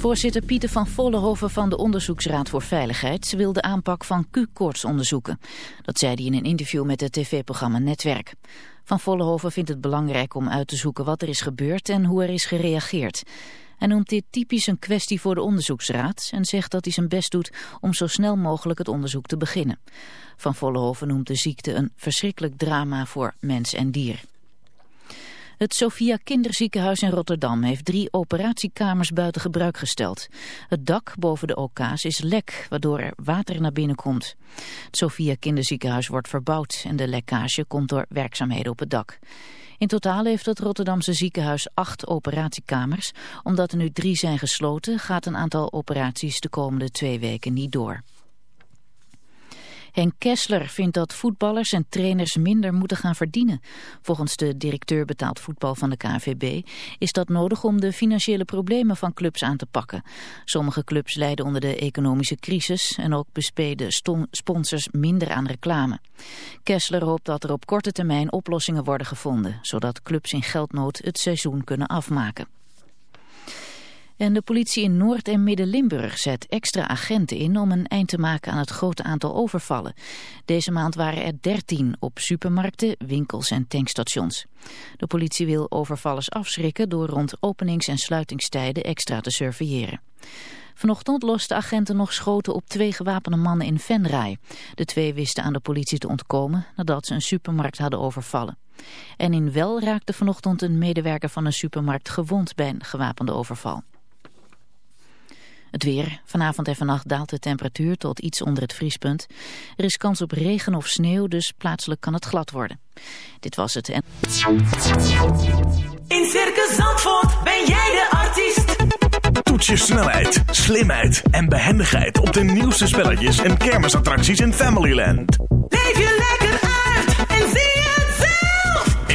Voorzitter Pieter van Vollenhoven van de Onderzoeksraad voor Veiligheid wil de aanpak van Q-koorts onderzoeken. Dat zei hij in een interview met het tv-programma Netwerk. Van Vollenhoven vindt het belangrijk om uit te zoeken wat er is gebeurd en hoe er is gereageerd. Hij noemt dit typisch een kwestie voor de onderzoeksraad en zegt dat hij zijn best doet om zo snel mogelijk het onderzoek te beginnen. Van Vollenhoven noemt de ziekte een verschrikkelijk drama voor mens en dier. Het Sophia Kinderziekenhuis in Rotterdam heeft drie operatiekamers buiten gebruik gesteld. Het dak boven de OK's is lek, waardoor er water naar binnen komt. Het Sophia Kinderziekenhuis wordt verbouwd en de lekkage komt door werkzaamheden op het dak. In totaal heeft het Rotterdamse ziekenhuis acht operatiekamers. Omdat er nu drie zijn gesloten, gaat een aantal operaties de komende twee weken niet door. Henk Kessler vindt dat voetballers en trainers minder moeten gaan verdienen. Volgens de directeur betaald voetbal van de KNVB is dat nodig om de financiële problemen van clubs aan te pakken. Sommige clubs lijden onder de economische crisis en ook bespeden sponsors minder aan reclame. Kessler hoopt dat er op korte termijn oplossingen worden gevonden, zodat clubs in geldnood het seizoen kunnen afmaken. En de politie in Noord- en Midden-Limburg zet extra agenten in om een eind te maken aan het grote aantal overvallen. Deze maand waren er 13 op supermarkten, winkels en tankstations. De politie wil overvallers afschrikken door rond openings- en sluitingstijden extra te surveilleren. Vanochtend losten agenten nog schoten op twee gewapende mannen in Venray. De twee wisten aan de politie te ontkomen nadat ze een supermarkt hadden overvallen. En in Wel raakte vanochtend een medewerker van een supermarkt gewond bij een gewapende overval. Het weer. Vanavond en vannacht daalt de temperatuur tot iets onder het vriespunt. Er is kans op regen of sneeuw, dus plaatselijk kan het glad worden. Dit was het. En... In Circus Zandvoort ben jij de artiest. Toets je snelheid, slimheid en behendigheid op de nieuwste spelletjes en kermisattracties in Familyland. Leef je lekker uit en zie.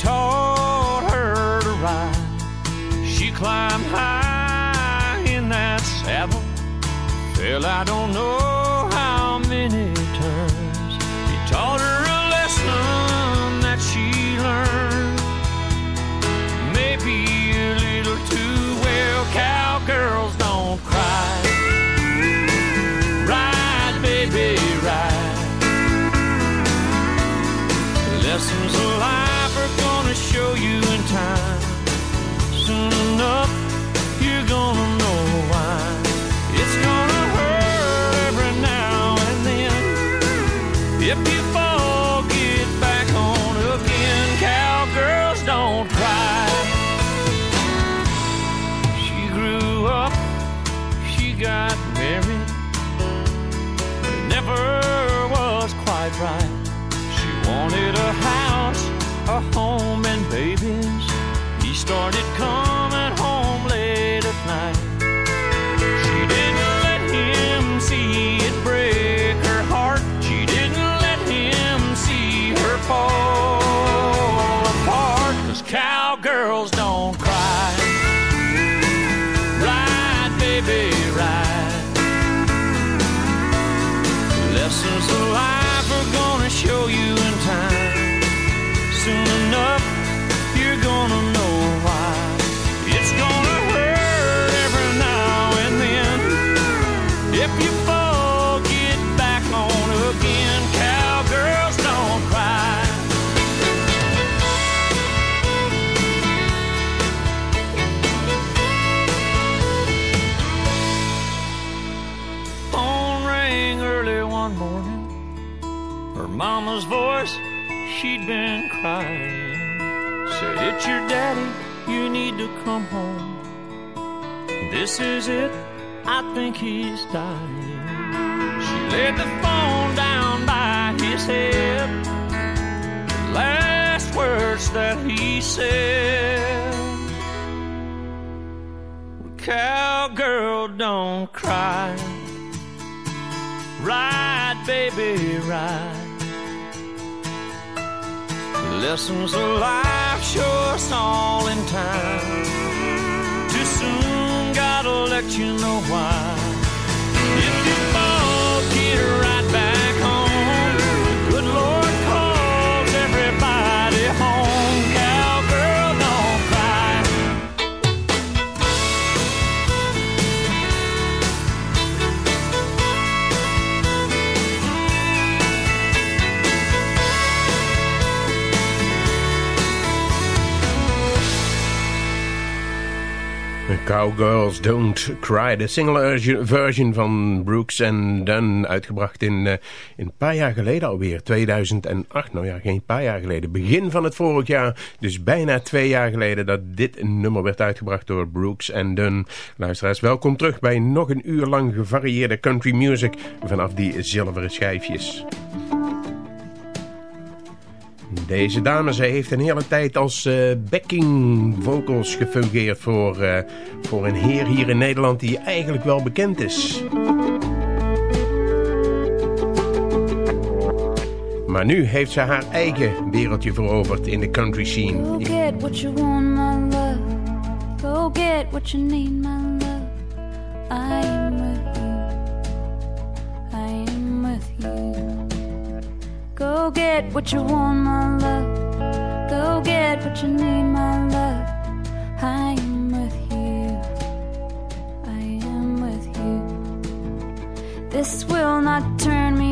taught her to ride. She climbed high in that saddle, fell I don't know started coming come home. This is it, I think he's dying. She laid the phone down by his head. The last words that he said Cowgirl, don't cry. Ride, baby, ride. Lessons of life us all in time. Let you know why. If you fall, get right Cowgirls Don't Cry, de single version van Brooks and Dunn, uitgebracht in, eh, in een paar jaar geleden alweer, 2008. Nou ja, geen paar jaar geleden, begin van het vorig jaar, dus bijna twee jaar geleden dat dit nummer werd uitgebracht door Brooks and Dunn. Luisteraars, welkom terug bij nog een uur lang gevarieerde country music vanaf die zilveren schijfjes. Deze dame, zij heeft een hele tijd als eh, backing vocals gefungeerd voor, eh, voor een heer hier in Nederland die eigenlijk wel bekend is. Maar nu heeft ze haar eigen wereldje veroverd in de country Go scene. get what you want, my love. Go get what you need, my love. I am with you. I am with you. Go get what you want, my love. Go get what you need, my love. I am with you. I am with you. This will not turn me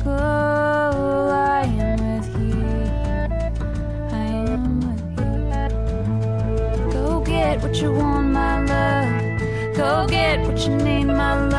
I am with you. I am with you. Go get what you want, my love. Go get what you need, my love.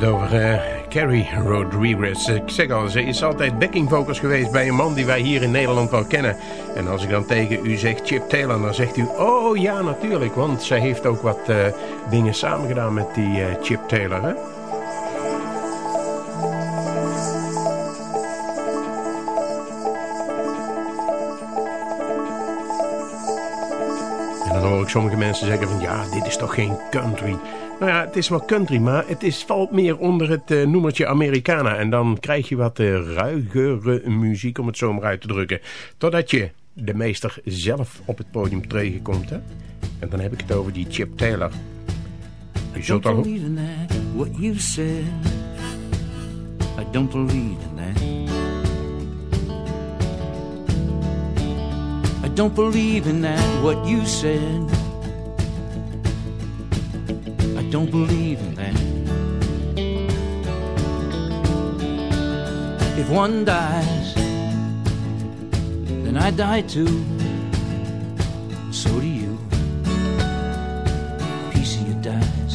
Het over Carrie Rodriguez. Ik zeg al, ze is altijd backing vocals geweest bij een man die wij hier in Nederland wel kennen. En als ik dan tegen u zeg Chip Taylor, dan zegt u... Oh ja, natuurlijk, want zij heeft ook wat uh, dingen samengedaan met die uh, Chip Taylor, hè? Sommige mensen zeggen van... Ja, dit is toch geen country... Nou ja, het is wel country, maar het is, valt meer onder het uh, noemertje Americana. En dan krijg je wat uh, ruigere muziek, om het zo maar uit te drukken. Totdat je de meester zelf op het podium tegenkomt. Hè? En dan heb ik het over die Chip Taylor. I don't believe in that, what you said. I don't believe in that. Don't believe in that, what you said. I don't believe in that. If one dies, then I die too. So do you. Piece of you dies.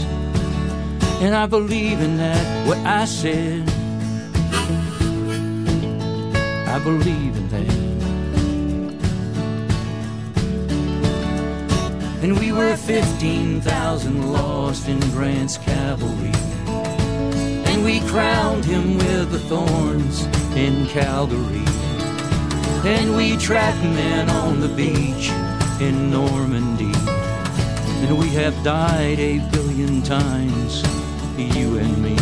And I believe in that, what I said. I believe in that. And we were 15,000 lost in Grant's cavalry. And we crowned him with the thorns in Calvary. And we tracked men on the beach in Normandy. And we have died a billion times, you and me.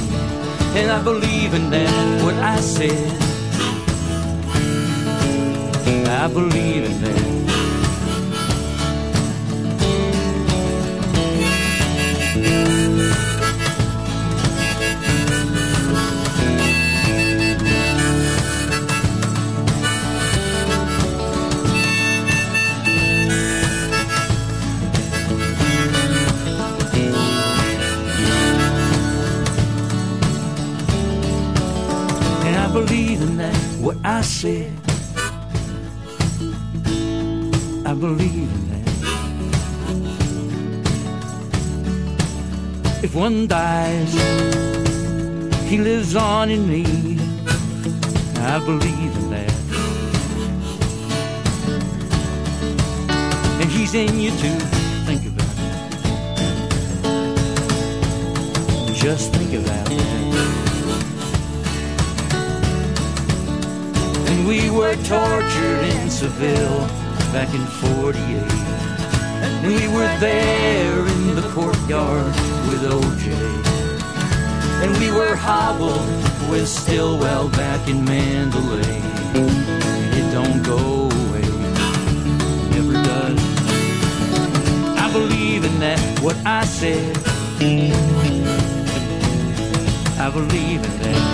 And I believe in that, what I said. I believe in that. I said, I believe in that. If one dies, he lives on in me. I believe in that. And he's in you too. Think about it. Just think about that. We were tortured in Seville back in 48. And we were there in the courtyard with OJ. And we were hobbled with Stilwell back in Mandalay. It don't go away, never does. I believe in that, what I said. I believe in that.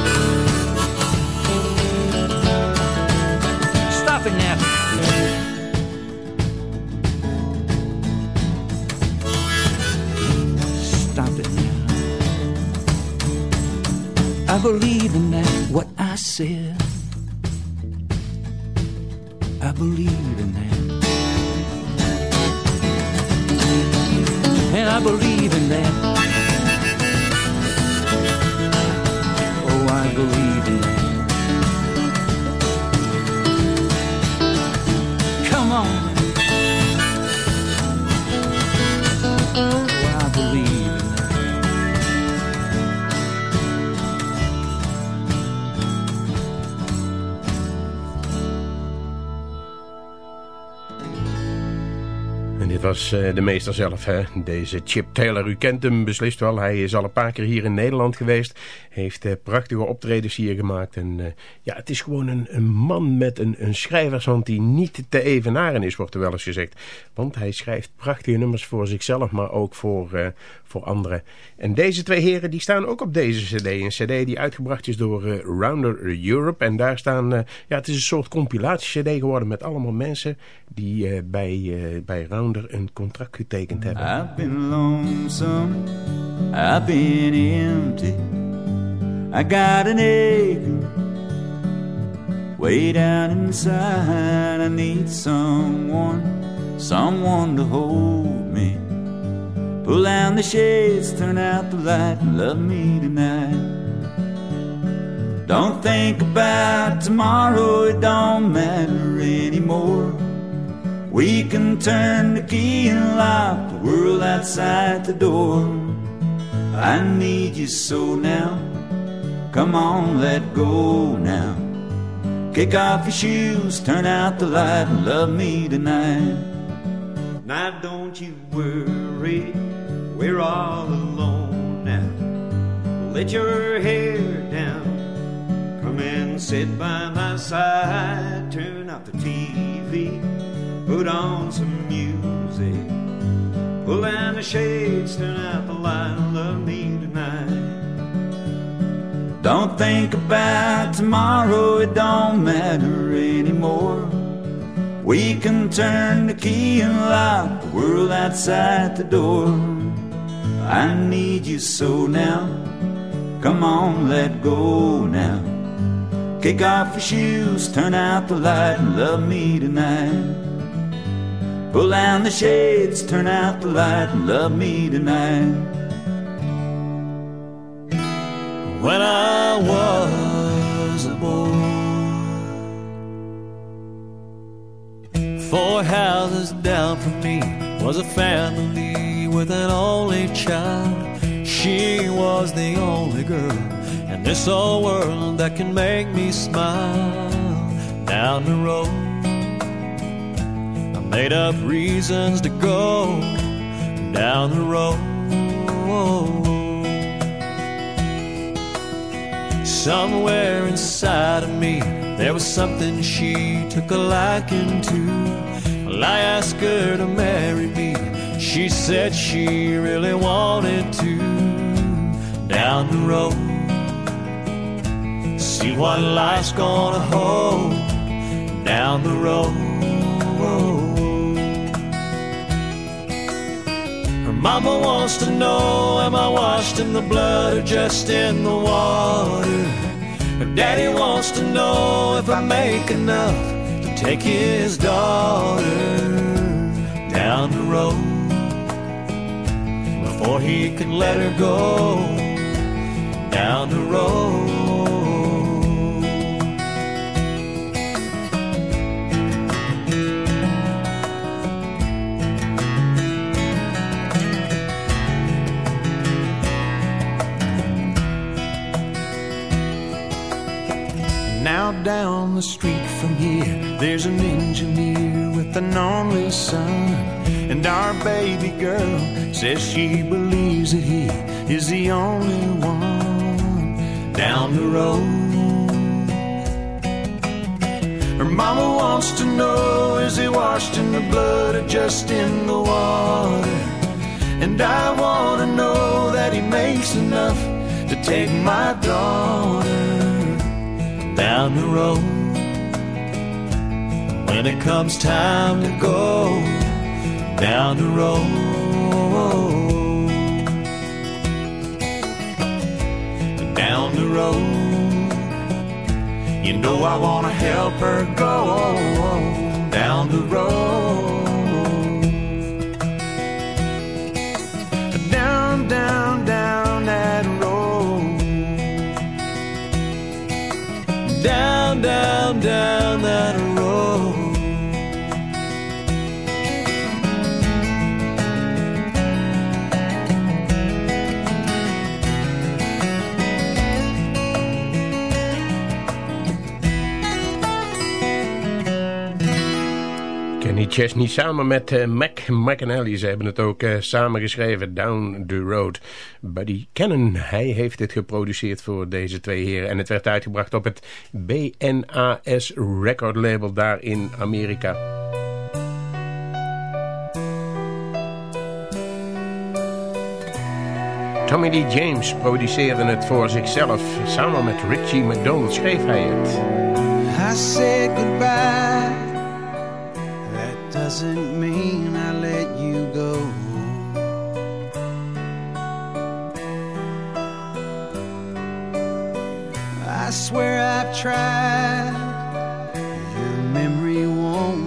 Stop it now. I believe in that, what I said. I believe in that. And I believe in that. Oh, I believe in that. Was uh, de meester zelf, hè? deze Chip Taylor. U kent hem beslist wel. Hij is al een paar keer hier in Nederland geweest. Heeft uh, prachtige optredens hier gemaakt. En uh, ja, het is gewoon een, een man met een, een schrijvershand die niet te evenaren is, wordt er wel eens gezegd. Want hij schrijft prachtige nummers voor zichzelf, maar ook voor, voor anderen. En deze twee heren die staan ook op deze cd. Een cd die uitgebracht is door Rounder Europe. En daar staan, ja, het is een soort compilatie-cd geworden met allemaal mensen die bij, bij Rounder een contract getekend hebben. I've been lonesome, I've been empty. I got an aching way down inside. I need someone, someone to hold. Pull down the shades, turn out the light, and love me tonight. Don't think about tomorrow, it don't matter anymore. We can turn the key and lock the world outside the door. I need you so now. Come on, let go now. Kick off your shoes, turn out the light, and love me tonight. Now don't you worry, we're all alone now. Let your hair down, come and sit by my side. Turn off the TV, put on some music. Pull down the shades, turn out the light, love me tonight. Don't think about tomorrow, it don't matter anymore. We can turn the key and lock the world outside the door. I need you so now. Come on, let go now. Kick off your shoes, turn out the light, and love me tonight. Pull down the shades, turn out the light, and love me tonight. when I was a boy. Four houses down from me was a family with an only child. She was the only girl in this old world that can make me smile. Down the road, I made up reasons to go down the road. Somewhere inside of me, there was something she took a liking to. Well, I asked her to marry me. She said she really wanted to. Down the road, see what life's gonna hold. Down the road. Her mama wants to know Am I washed in the blood or just in the water? Her daddy wants to know If I make enough to take his daughter Down the road Before he can let her go Down the road Now down the street from here, there's an engineer with an only son. And our baby girl says she believes that he is the only one down the road. Her mama wants to know is he washed in the blood or just in the water? And I want to know that he makes enough to take my daughter down the road. When it comes time to go down the road. Down the road. You know I wanna help her go down the road. Down, down, Kenny Chesney samen met eh, Mac McAnally. Ze hebben het ook eh, samen geschreven, Down the Road. Buddy Cannon, hij heeft het geproduceerd voor deze twee heren. En het werd uitgebracht op het BNAS record label daar in Amerika. Tommy Lee James produceerde het voor zichzelf. Samen met Richie McDonald schreef hij het. I said goodbye. Doesn't mean I let you go. I swear I've tried. Your memory won't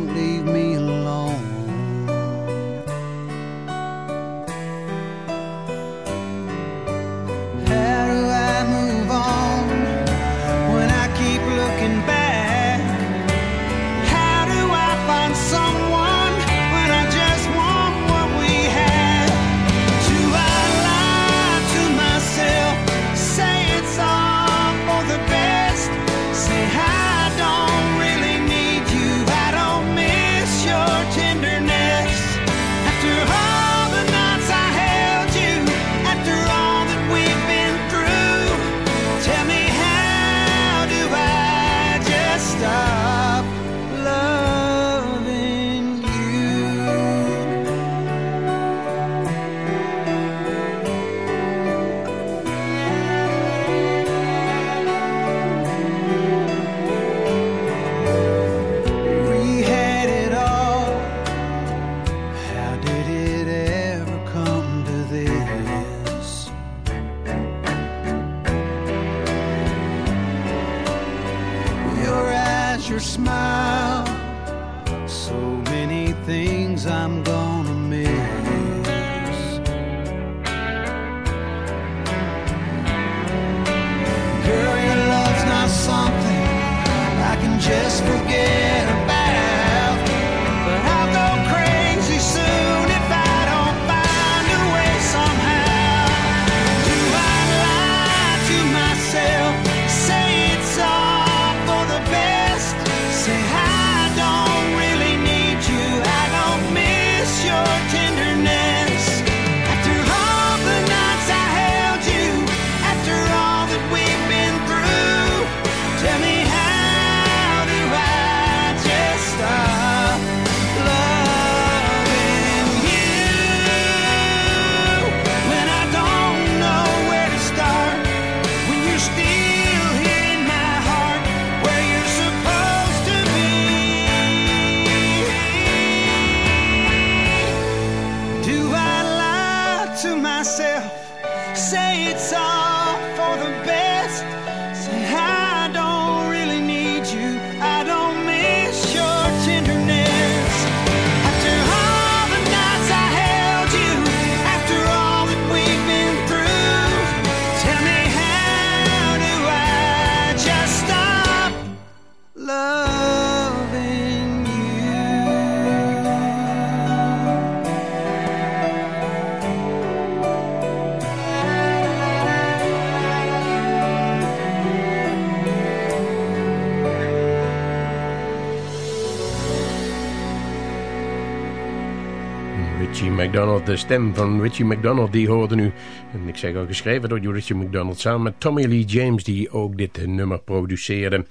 Richie McDonald, de stem van Richie McDonald, die hoorde nu. En ik zeg al geschreven door Richie McDonald samen met Tommy Lee James, die ook dit nummer produceerde.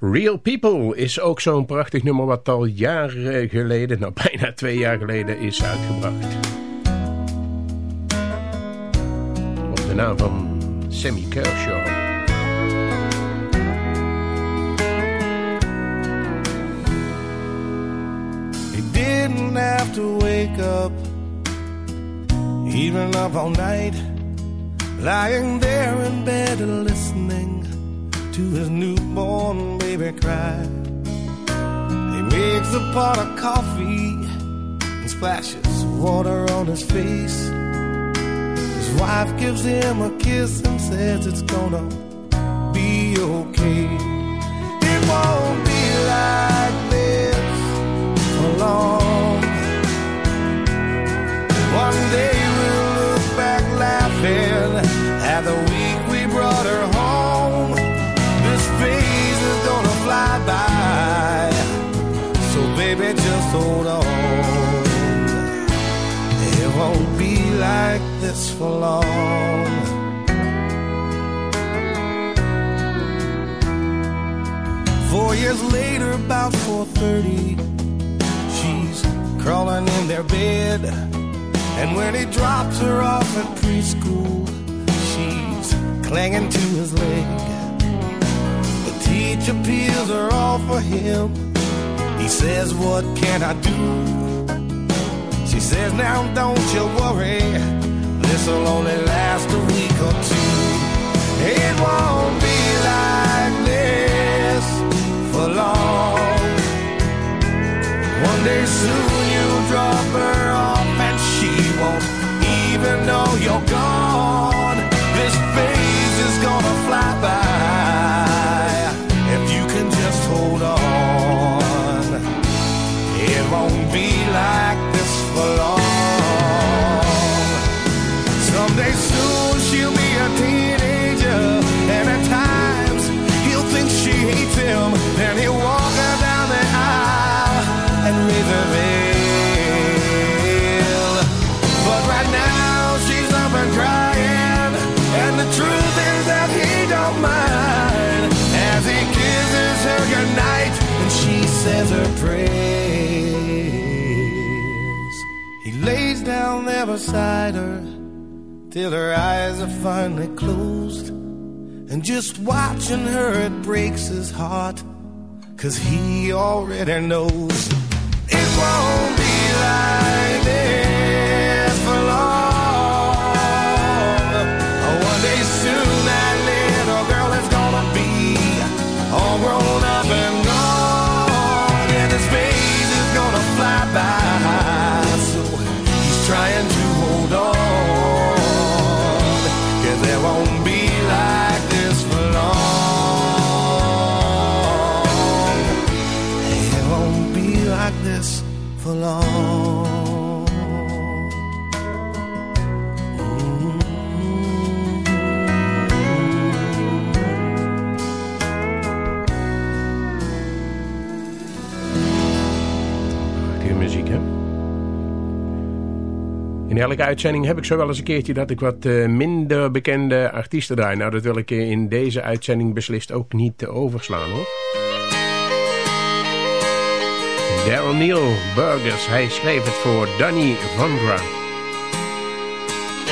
Real People is ook zo'n prachtig nummer wat al jaren geleden, nou bijna twee jaar geleden, is uitgebracht. Op de naam van Sammy Kershaw. Didn't have to wake up, even up all night, lying there in bed listening to his newborn baby cry. He makes a pot of coffee and splashes water on his face. His wife gives him a kiss and says it's gonna be okay. It won't be like this for long. One day laughing at the week we brought her home. This phase is gonna fly by, so baby just hold on. It won't be like this for long. Four years later, about 4:30, she's crawling in their bed. And when he drops her off at preschool, she's clinging to his leg. The teacher peels her off for him. He says, What can I do? She says, Now don't you worry, this'll only last a week or two. Beside her till her eyes are finally closed. And just watching her, it breaks his heart. Cause he already knows it won't be like this for long. In elke uitzending heb ik zo wel eens een keertje dat ik wat eh, minder bekende artiesten draai. Nou, dat wil ik eh, in deze uitzending beslist ook niet overslaan, hoor. Daryl Neil Burgers, hij schreef het voor Danny Vandra.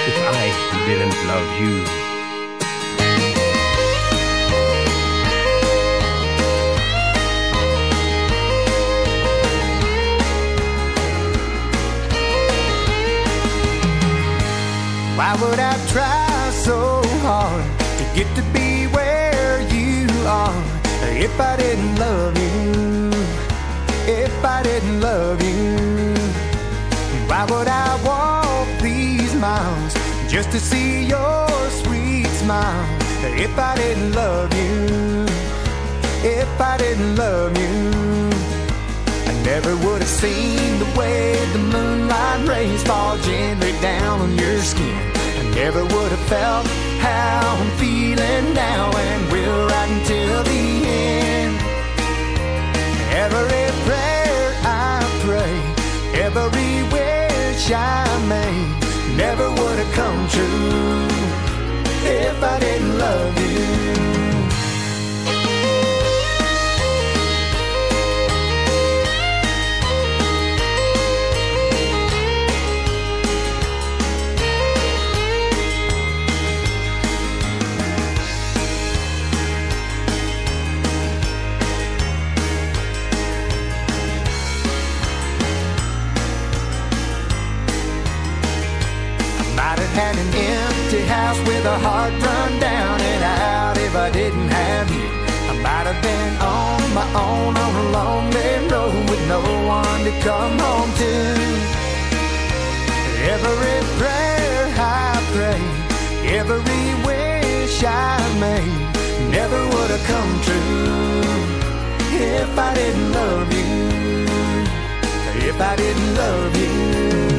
If I didn't love you. Why would I try so hard to get to be where you are. If I didn't love you, if I didn't love you, why would I walk these miles just to see your sweet smile? If I didn't love you, if I didn't love you. Never would have seen the way the moonlight rays fall gently down on your skin. I never would have felt how I'm feeling now and we'll right until the end. Every prayer I pray, every wish I made, never would have come true if I didn't love you. Had an empty house with a heart run down and out if I didn't have you. I might have been on my own on a lonely road with no one to come home to. Every prayer I prayed, every wish I made, never would have come true if I didn't love you. If I didn't love you.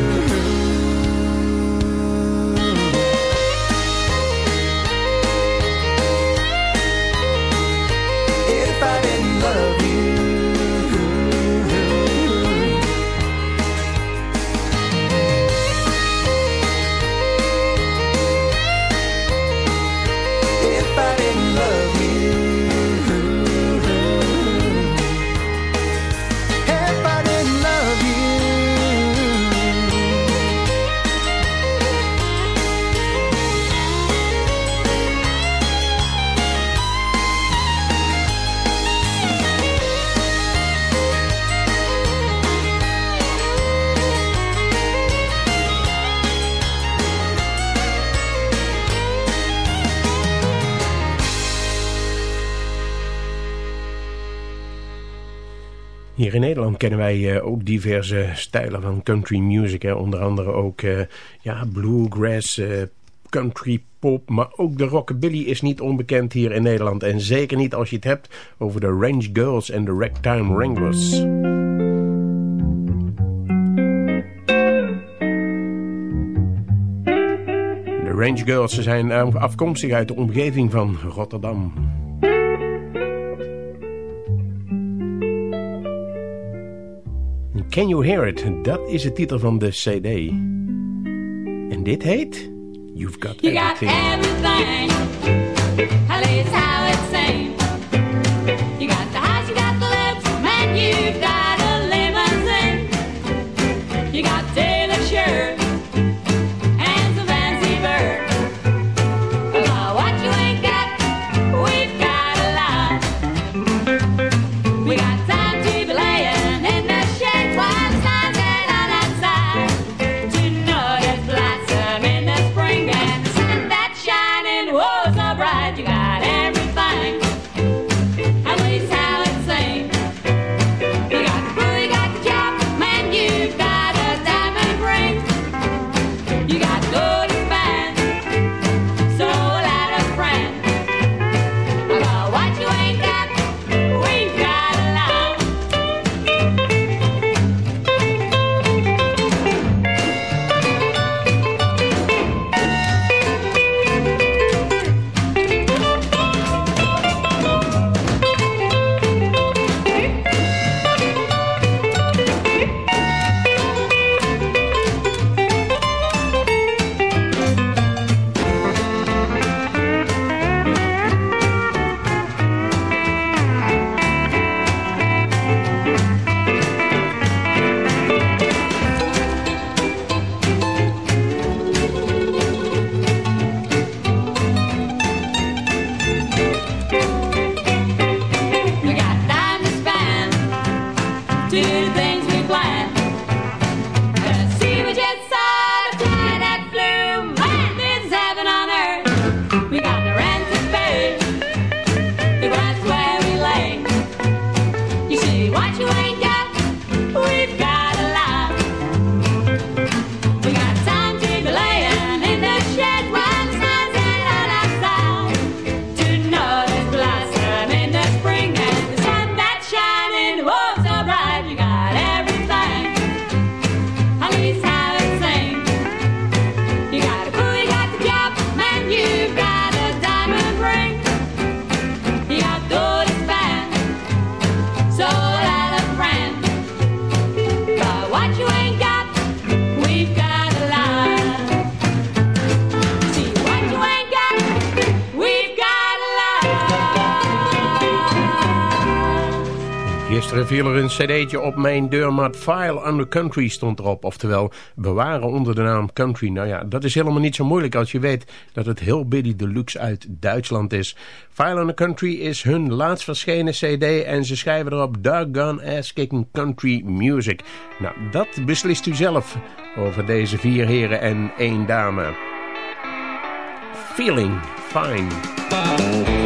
Hier in Nederland kennen wij eh, ook diverse stijlen van country music. Hè. Onder andere ook eh, ja, bluegrass, eh, country pop. Maar ook de rockabilly is niet onbekend hier in Nederland. En zeker niet als je het hebt over de Range Girls en de Ragtime Wranglers. De Range Girls zijn afkomstig uit de omgeving van Rotterdam. Can You Hear It? Dat is de titel van de cd. En dit heet... You've Got You got Everything. Er viel er een cd'tje op mijn deurmat. File Under Country stond erop. Oftewel, bewaren onder de naam Country. Nou ja, dat is helemaal niet zo moeilijk als je weet dat het heel Billy Deluxe uit Duitsland is. File Under Country is hun laatst verschenen cd en ze schrijven erop Doggone Ass Kicking Country Music. Nou, dat beslist u zelf over deze vier heren en één dame. Feeling fine.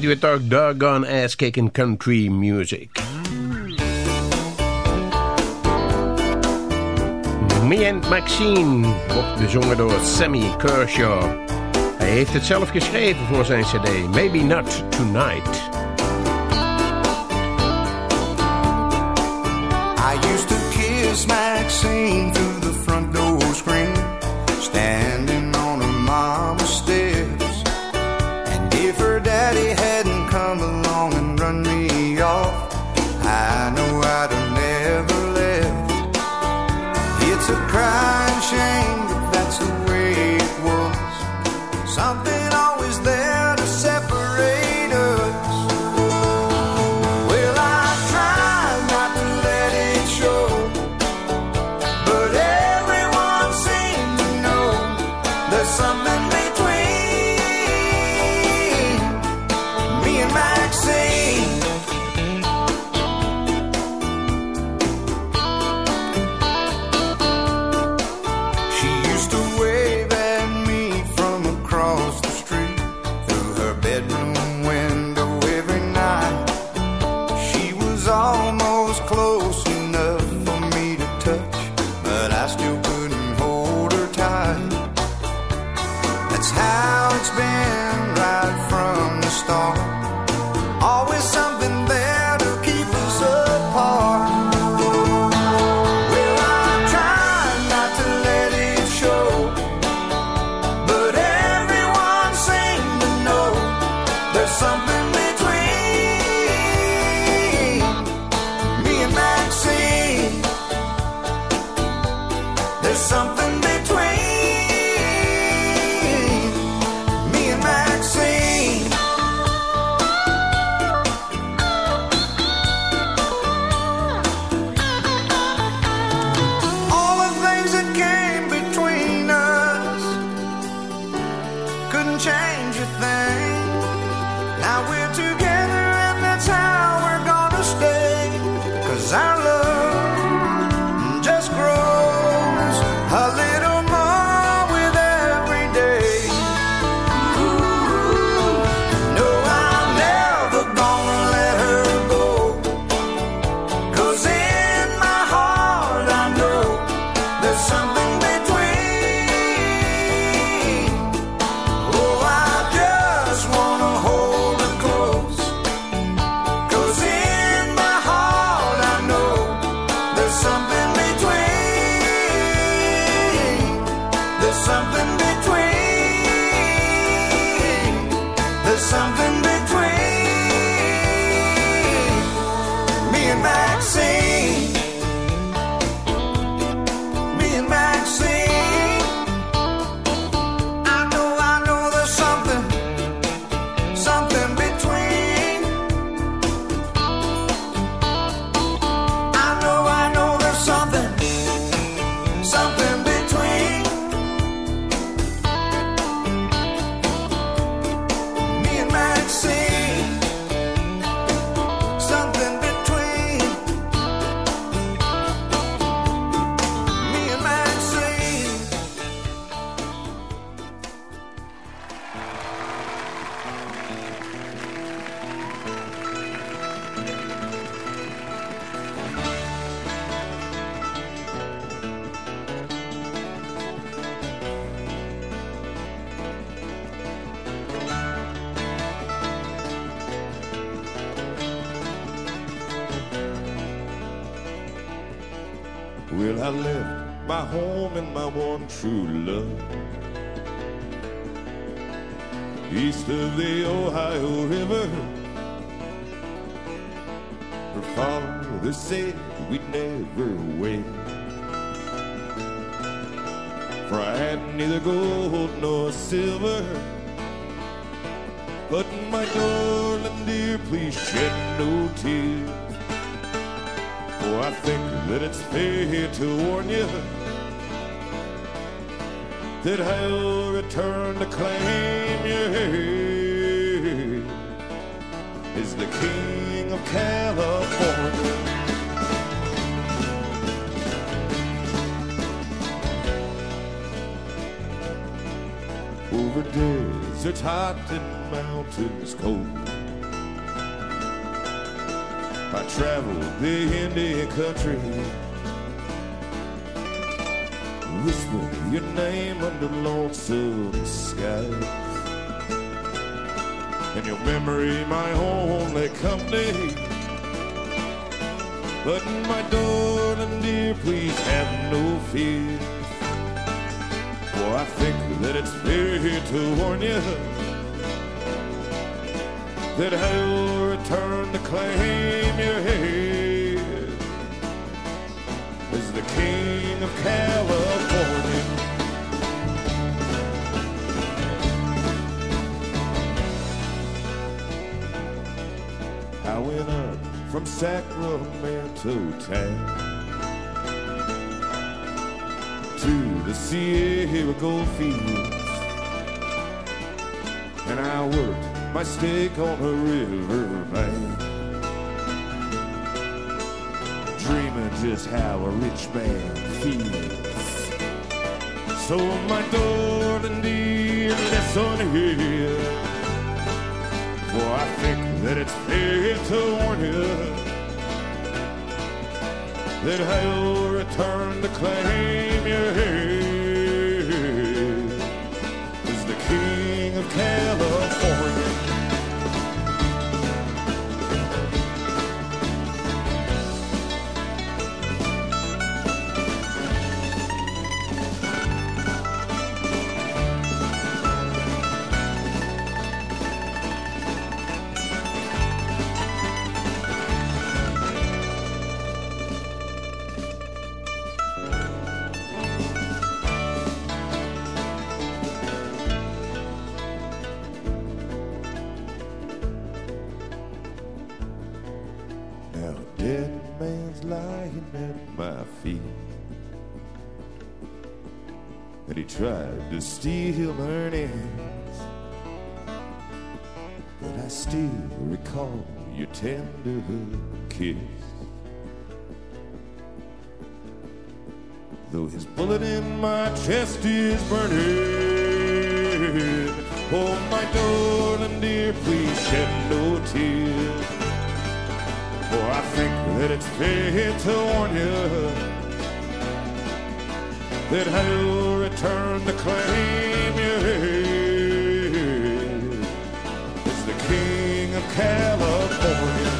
kunt u het ook doggone ass kicking country music. Me and Maxine wordt bezongen door Sammy Kershaw. Hij heeft het zelf geschreven voor zijn cd Maybe Not Tonight. I used to kiss Maxine almost I traveled the Indian country, whisper your name under lonesome skies, and your memory my only company. But my darling dear, please have no fear. For I think that it's fair to warn you that I'll return to claim your head as the king of California. I went up from Sacramento town to the Sierra Gold Fields. And I worked my stake on a riverbank. Dreaming just how a rich man feels. So my darling dear, listen here. For I think that it's fair to warn you that I'll return to claim your head as the king of California. At my feet. And he tried to steal my earnings. But I still recall your tender kiss. Though his bullet in my chest is burning. Oh, my darling dear, please shed no tears. It's fair to warn you that I'll return to claim you as the king of California.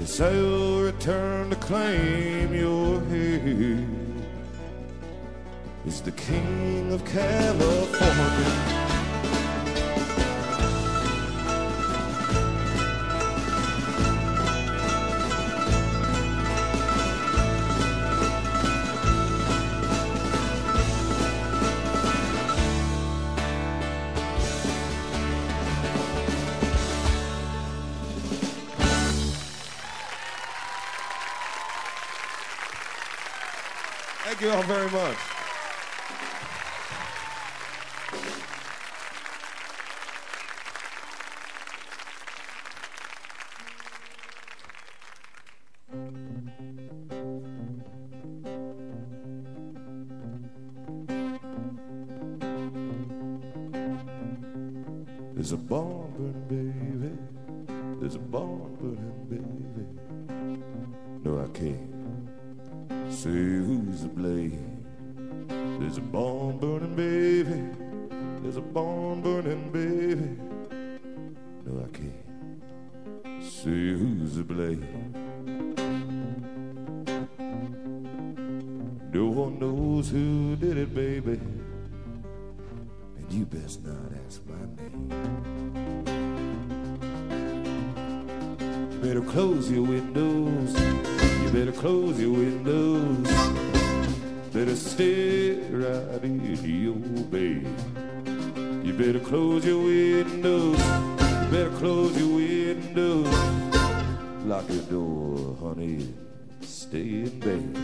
Yes, I'll return to claim your head is the king of California. There's a barn burning, baby. There's a barn burning, baby. No, I can't say who's to blame. There's a barn burning, baby. There's a barn burning, baby. No, I can't. Say who's to blame. No one knows who did it, baby. You best not ask my name. You better close your windows. You better close your windows. Better stay right in your bed. You better close your windows. You better close your windows. Lock your door, honey. Stay in bed.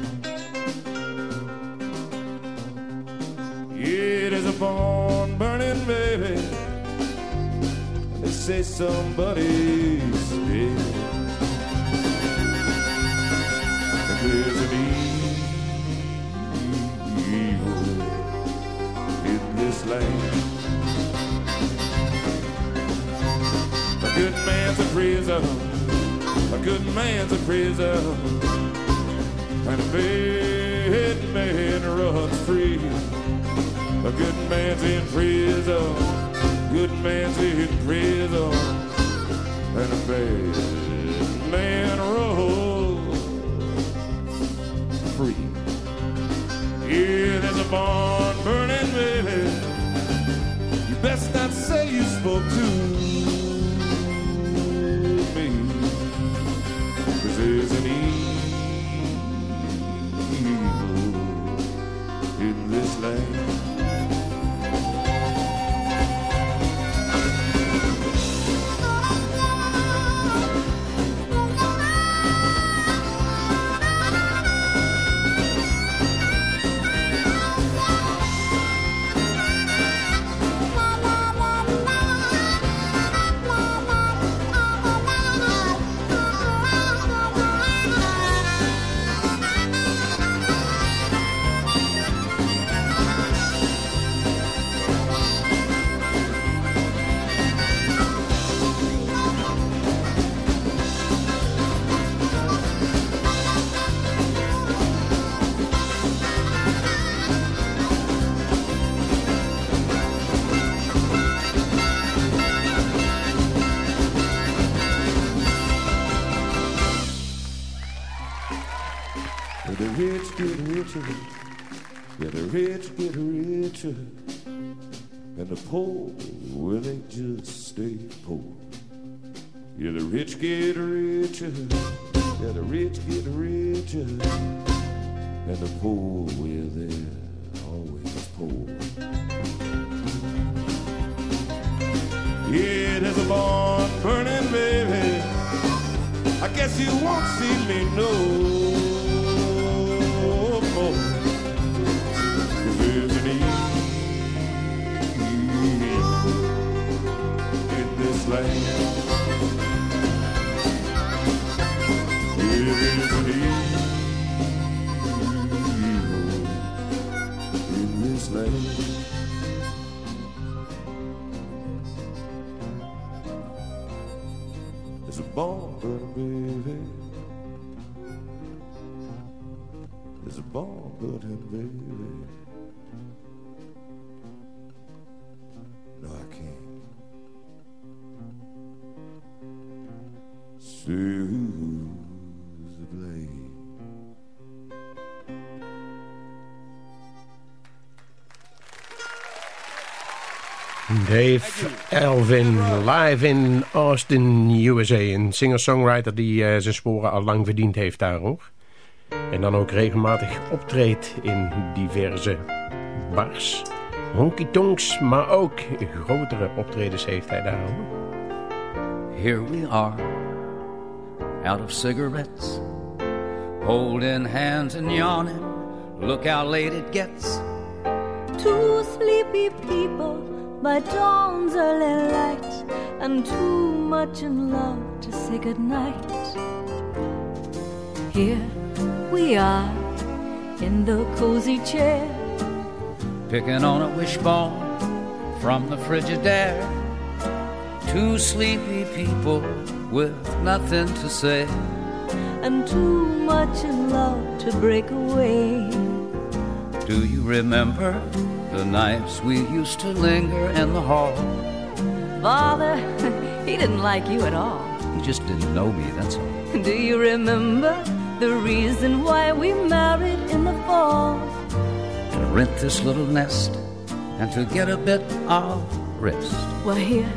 Yeah, there's a barn burning, baby. They say somebody's dead. There's an evil in this land. A good man's a prison. A good man's a prison. And a bad man runs free. A good man's in prison. Good man's in prison. And a bad man runs free. Yeah, there's a barn burning, baby. You best not say you spoke to me. Cause there's an evil poor, well, they just stay poor. Yeah, the rich get richer, yeah, the rich get richer, and the poor, well, they're always poor. Yeah, there's a barn burning, baby. I guess you won't see me no land. There's a burning, baby. There's a burning, baby. Dave Elvin, live in Austin, USA. Een singer-songwriter die eh, zijn sporen al lang verdiend heeft daar hoor. En dan ook regelmatig optreedt in diverse bars, honky-tonks, maar ook grotere optredens heeft hij daar hoor. Here we are, out of cigarettes, holding hands and yawning. Look how late it gets. Two sleepy people by dawn's early light, and too much in love to say goodnight. Here we are in the cozy chair, Picking on a wishbone from the Frigidaire. Two sleepy people with nothing to say. and too much in love to break away. Do you remember the nights we used to linger in the hall? Father, He didn't like you at all. He just didn't know me, that's all. Do you remember the reason why we married in the fall? To rent this little nest and to get a bit of rest. Well, here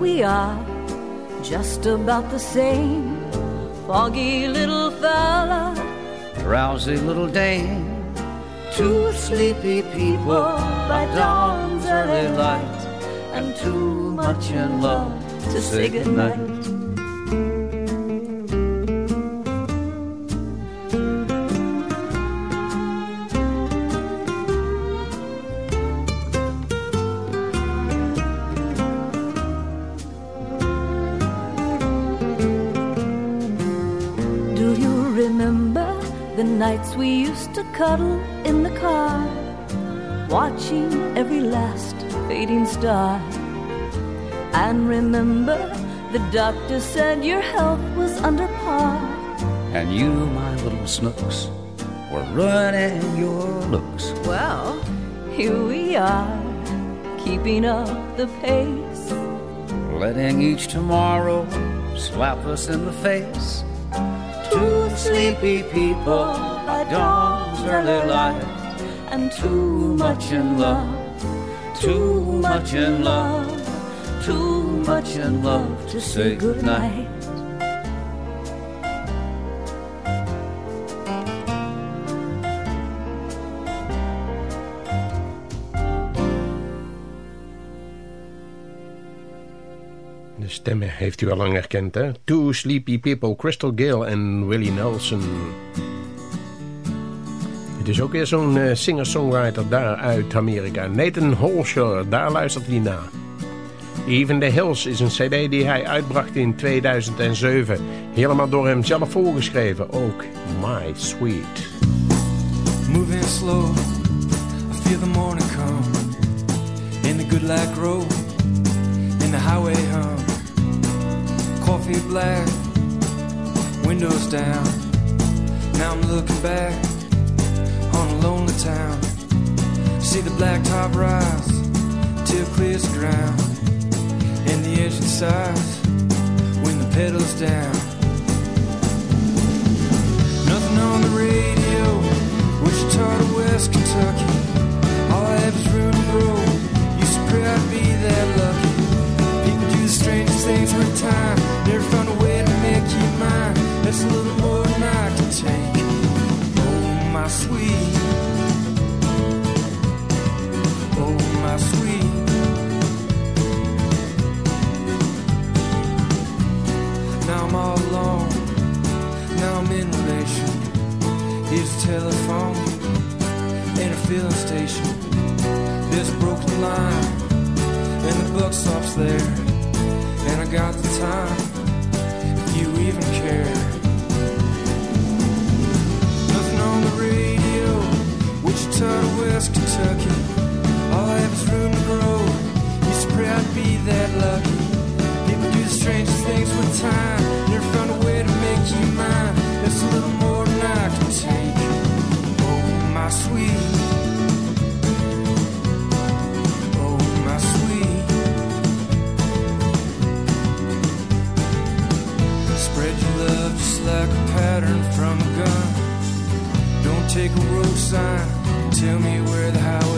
we are, just about the same. Foggy little fella, Drowsy little dame, two sleepy people by dawn's early light, and too much in love to say goodnight. Do you remember the nights we used to cuddle in the car, watching every last fading star? And remember the doctor said your health was under par. And you, my little snooks, were ruining your looks. Well, here we are, keeping up the pace. Letting each tomorrow slap us in the face. Two sleepy people by dawn's early light, and too much in love, too much in love, too much in love to say goodnight. De stemmen heeft u al lang herkend, hè? Two Sleepy People, Crystal Gale en Willie Nelson. Het is ook weer zo'n eh, singer-songwriter daar uit Amerika. Nathan Holscher, daar luistert hij naar. Even the Hills is een cd die hij uitbracht in 2007. Helemaal door hem zelf voorgeschreven. Ook My Sweet. Moving slow, I feel the morning come. In the good light grow, in the highway hum. Coffee black, windows down. Now I'm looking back on a lonely town. See the blacktop rise till clears the ground. And the engine sighs when the pedal's down. Nothing on the radio, Wichita to West Kentucky. All I have is room to grow. Used to pray I'd be that lucky. People do the strangest things with time. Alone. Now I'm in relation. Here's a telephone and a filling station. There's a broken line, and the buck stops there. And I got the time, if you even care. Nothing on the radio, Wichita West Kentucky. All I have is room to grow. Used to pray I'd be that lucky. Strangest things with time. Never found a way to make you mine. It's a little more than I can take. Oh, my sweet. Oh, my sweet. Spread your love just like a pattern from a gun. Don't take a road sign. Tell me where the highway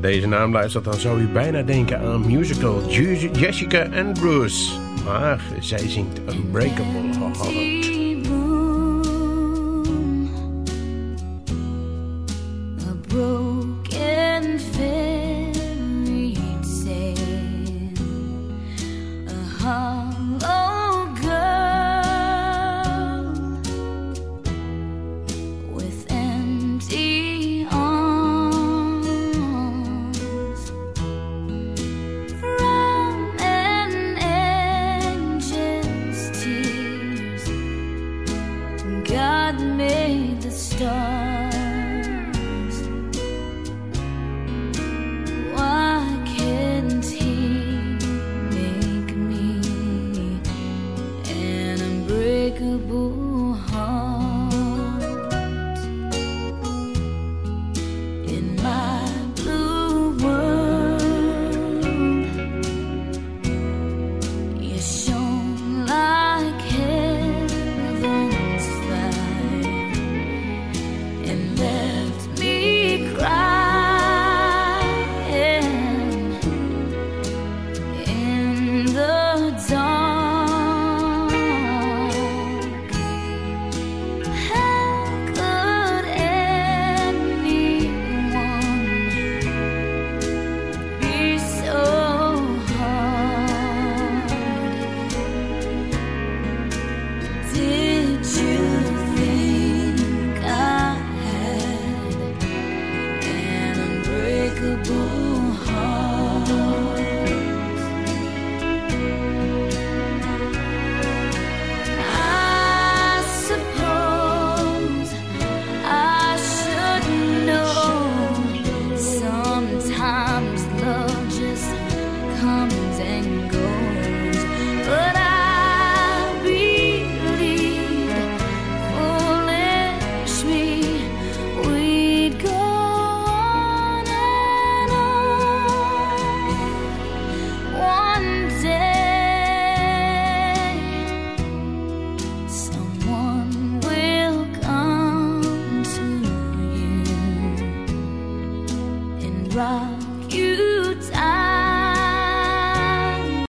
Deze naam luistert, dan zou u bijna denken aan musical Jessica and Bruce. Maar zij zingt Unbreakable.